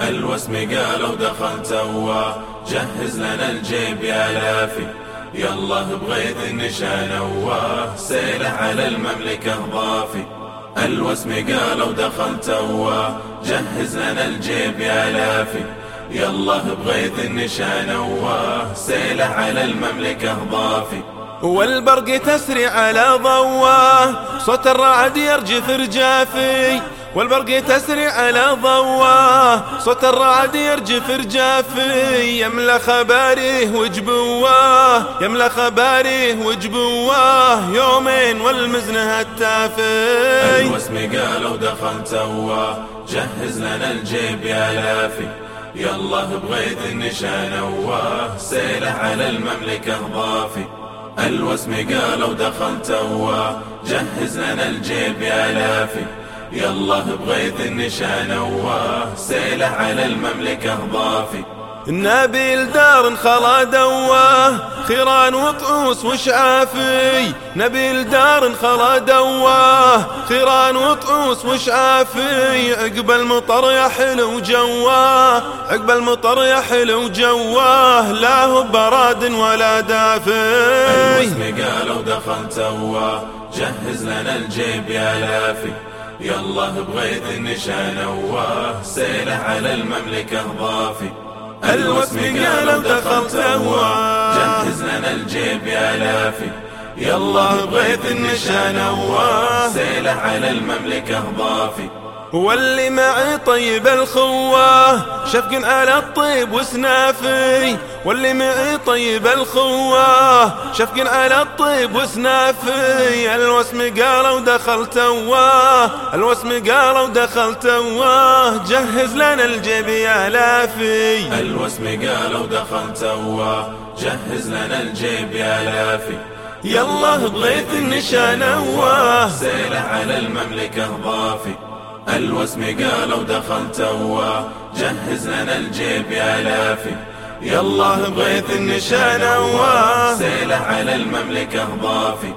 الوسم قالوا دخلت تواه جهز لنا الجيب يا لافي. يلا بغيث النشان واه سيله على المملكة ضافي. الوسم قالوا دخلت تواه جهز لنا الجيب يا لافي. يلا بغيث النشان واه سيله على المملكة ضافي. والبرق تسري على ضواه صوت الرعد يرجف رجافي والبرق تسري على ضواه صوت الرعد يرجف رجافي. يملى خباريه وجبواه يملى خباريه وجبواه يومين والمزن هتافي. الوسم قالوا دخل تواه جهز لنا الجيب يا لافي. يلا بغيث النشان واه سيله على المملكة ضافي. الوسم قالوا دخل تواه جهز لنا الجيب يا لافي. يلا بغيث النشان واه سيله على المملكة ضافي. نبيل دار خلا دواه خيران وطعوس وشعافي نبيل دار خلا دواه خيران وطعوس وشعافي عقب المطر يا حلو جواه عقب المطر يا حلو جواه لا هو براد ولا دافي. الوسم قالوا دخل تواه جهز لنا الجيب يا لافي. يلا بغيث النشان واه سيله على المملكة ضافي. الوسم قالوا دخلت واه. جهز لنا الجيب يا لافي. يلا بغيث النشان واه سيله على المملكة ضافي. واللي معي طيب الخواه شفق على الطيب وسنافي. واللي معي طيب الخواه شفق على الطيب وسنافي. الوسم قالوا ودخلت واه الوسم قالوا ودخلت واه جهز لنا الجيب يا لافي الوسم قالوا ودخلت واه جهز لنا الجيب يا لافي يلا بغيث النشان واه سيله على المملكة ضافي الوسم قالوا دخل تواه جهز لنا الجيب يا لافي. يلا بغيث النشان واه سيله على المملكة ضافي.